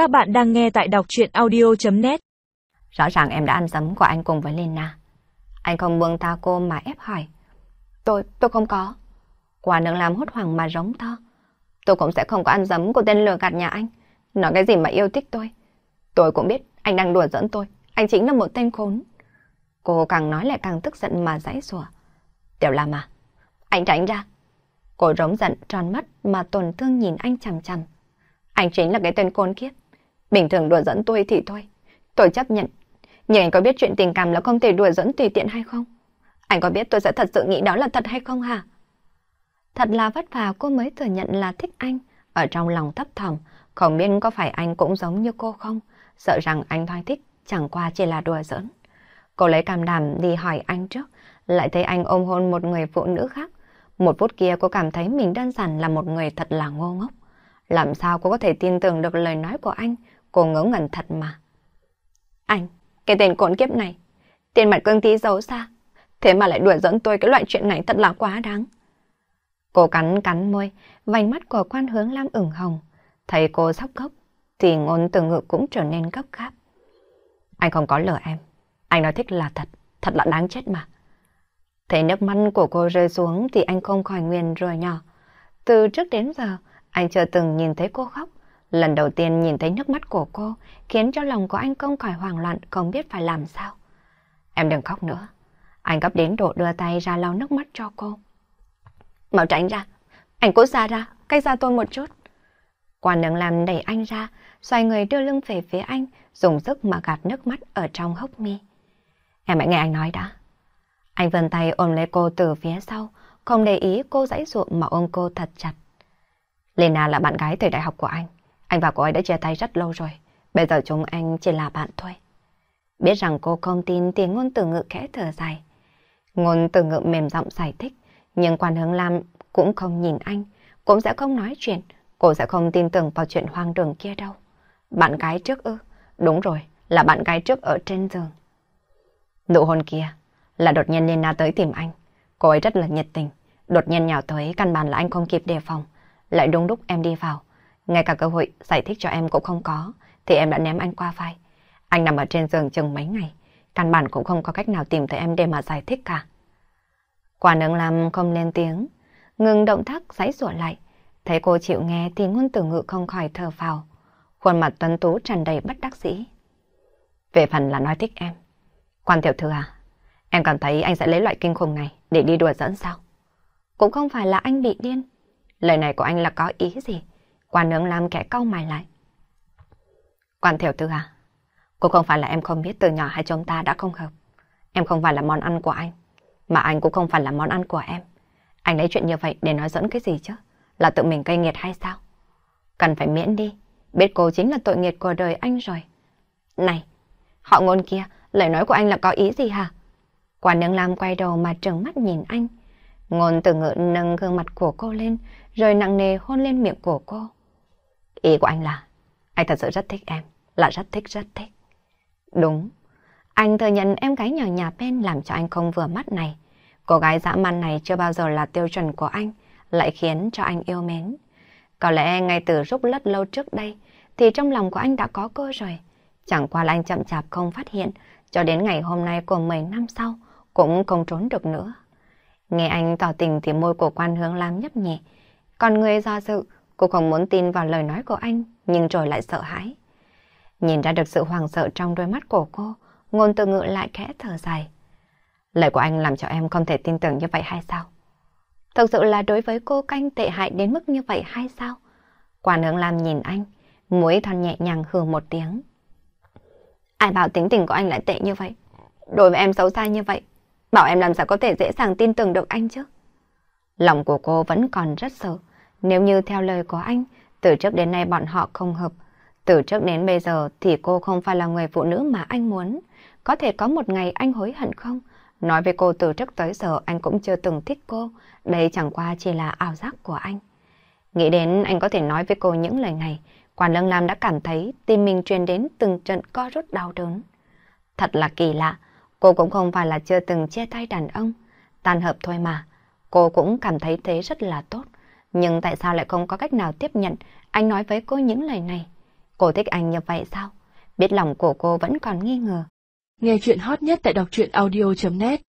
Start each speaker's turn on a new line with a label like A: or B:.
A: Các bạn đang nghe tại đọc chuyện audio.net
B: Rõ ràng em đã ăn dấm của anh cùng với Lena. Anh không buông tha cô mà ép hỏi. Tôi, tôi không có. Quả nương làm hốt hoảng mà rống to. Tôi cũng sẽ không có ăn dấm của tên lừa gạt nhà anh. Nói cái gì mà yêu thích tôi. Tôi cũng biết anh đang đùa giỡn tôi. Anh chính là một tên khốn. Cô càng nói lại càng tức giận mà giãy rủa. Tiểu Lam à, anh tránh ra. Cô rống giận tròn mắt mà tổn thương nhìn anh chằm chằm. Anh chính là cái tên khốn kiếp. Bình thường đùa dẫn tôi thì thôi. Tôi chấp nhận. Nhưng anh có biết chuyện tình cảm là không thể đùa dẫn tùy tiện hay không? Anh có biết tôi sẽ thật sự nghĩ đó là thật hay không hả? Thật là vất vả cô mới thừa nhận là thích anh. Ở trong lòng thấp thỏm, không biết có phải anh cũng giống như cô không? Sợ rằng anh thoái thích, chẳng qua chỉ là đùa giỡn. Cô lấy cảm đảm đi hỏi anh trước, lại thấy anh ôm hôn một người phụ nữ khác. Một phút kia cô cảm thấy mình đơn giản là một người thật là ngô ngốc. Làm sao cô có thể tin tưởng được lời nói của anh? Cô ngớ ngẩn thật mà. Anh, cái tên cộn kiếp này, tiền mặt cương tí giấu xa. Thế mà lại đuổi dẫn tôi cái loại chuyện này thật là quá đáng. Cô cắn cắn môi, vành mắt của quan hướng lam ửng hồng. Thấy cô sóc khóc, thì ngôn từ ngự cũng trở nên gấp gáp. Anh không có lừa em. Anh nói thích là thật, thật là đáng chết mà. Thấy nước mắt của cô rơi xuống thì anh không khỏi nguyền rồi nhỏ. Từ trước đến giờ, anh chưa từng nhìn thấy cô khóc. Lần đầu tiên nhìn thấy nước mắt của cô khiến cho lòng của anh không khỏi hoảng loạn không biết phải làm sao. Em đừng khóc nữa. Anh gấp đến độ đưa tay ra lau nước mắt cho cô. Mau tránh ra. Anh cố ra ra, cách ra tôi một chút. Quan nương làm đẩy anh ra, xoay người đưa lưng về phía anh, dùng sức mà gạt nước mắt ở trong hốc mi. Em hãy nghe anh nói đã. Anh vần tay ôm lấy cô từ phía sau, không để ý cô dãy ruộng mà ôm cô thật chặt. Lena là bạn gái thời đại học của anh. Anh và cô ấy đã chia tay rất lâu rồi. Bây giờ chúng anh chỉ là bạn thôi. Biết rằng cô không tin thì ngôn từ ngự khẽ thở dài. Ngôn từ ngự mềm giọng giải thích. Nhưng quan hướng Lam cũng không nhìn anh. Cũng sẽ không nói chuyện. Cô sẽ không tin tưởng vào chuyện hoang đường kia đâu. Bạn gái trước ư? Đúng rồi, là bạn gái trước ở trên giường. Nụ hôn kia là đột nhiên Nina tới tìm anh. Cô ấy rất là nhiệt tình. Đột nhiên nhào tới căn bản là anh không kịp đề phòng. Lại đúng lúc em đi vào. Ngay cả cơ hội giải thích cho em cũng không có. Thì em đã ném anh qua vai. Anh nằm ở trên giường chừng mấy ngày. Căn bản cũng không có cách nào tìm thấy em để mà giải thích cả. Quả nương làm không lên tiếng. Ngừng động tác giãy rủa lại. Thấy cô chịu nghe thì ngôn tử ngự không khỏi thở vào. Khuôn mặt tuấn tú tràn đầy bất đắc dĩ. Về phần là nói thích em. Quan tiểu thư à, em cảm thấy anh sẽ lấy loại kinh khủng này để đi đùa dẫn sao? Cũng không phải là anh bị điên. Lời này của anh là có ý gì? Quan nướng làm kẻ cau mày lại. Quan Thiểu tư à, cô không phải là em không biết từ nhỏ hai chúng ta đã không hợp. Em không phải là món ăn của anh, mà anh cũng không phải là món ăn của em. Anh lấy chuyện như vậy để nói dẫn cái gì chứ? Là tự mình gây nghiệt hay sao? Cần phải miễn đi, biết cô chính là tội nghiệt của đời anh rồi. Này, họ ngôn kia, lời nói của anh là có ý gì hả? Quan nương Lam quay đầu mà trừng mắt nhìn anh. Ngôn từ ngự nâng gương mặt của cô lên, rồi nặng nề hôn lên miệng của cô. Ý của anh là, anh thật sự rất thích em, là rất thích rất thích. Đúng, anh thừa nhận em gái nhỏ nhà bên làm cho anh không vừa mắt này. Cô gái dã man này chưa bao giờ là tiêu chuẩn của anh, lại khiến cho anh yêu mến. Có lẽ ngay từ lúc lất lâu trước đây, thì trong lòng của anh đã có cô rồi. Chẳng qua là anh chậm chạp không phát hiện, cho đến ngày hôm nay của 10 năm sau, cũng không trốn được nữa. Nghe anh tỏ tình thì môi của quan hướng lam nhấp nhẹ. Còn người do dự, cô không muốn tin vào lời nói của anh, nhưng rồi lại sợ hãi. Nhìn ra được sự hoàng sợ trong đôi mắt của cô, ngôn từ ngự lại khẽ thở dài. Lời của anh làm cho em không thể tin tưởng như vậy hay sao? Thực sự là đối với cô canh tệ hại đến mức như vậy hay sao? Quan hướng làm nhìn anh, mũi thon nhẹ nhàng hừ một tiếng. Ai bảo tính tình của anh lại tệ như vậy? Đối với em xấu xa như vậy, bảo em làm sao có thể dễ dàng tin tưởng được anh chứ? Lòng của cô vẫn còn rất sợ. Nếu như theo lời của anh, từ trước đến nay bọn họ không hợp. Từ trước đến bây giờ thì cô không phải là người phụ nữ mà anh muốn. Có thể có một ngày anh hối hận không? Nói với cô từ trước tới giờ anh cũng chưa từng thích cô. Đây chẳng qua chỉ là ảo giác của anh. Nghĩ đến anh có thể nói với cô những lời này, Quan Lương Lam đã cảm thấy tim mình truyền đến từng trận co rút đau đớn. Thật là kỳ lạ, cô cũng không phải là chưa từng chia tay đàn ông. Tan hợp thôi mà, cô cũng cảm thấy thế rất là tốt. Nhưng tại sao lại không có cách nào tiếp nhận anh nói với cô những lời này? Cô thích anh như vậy sao? Biết lòng của cô vẫn còn nghi ngờ.
A: Nghe chuyện hot nhất tại đọc truyện audio.net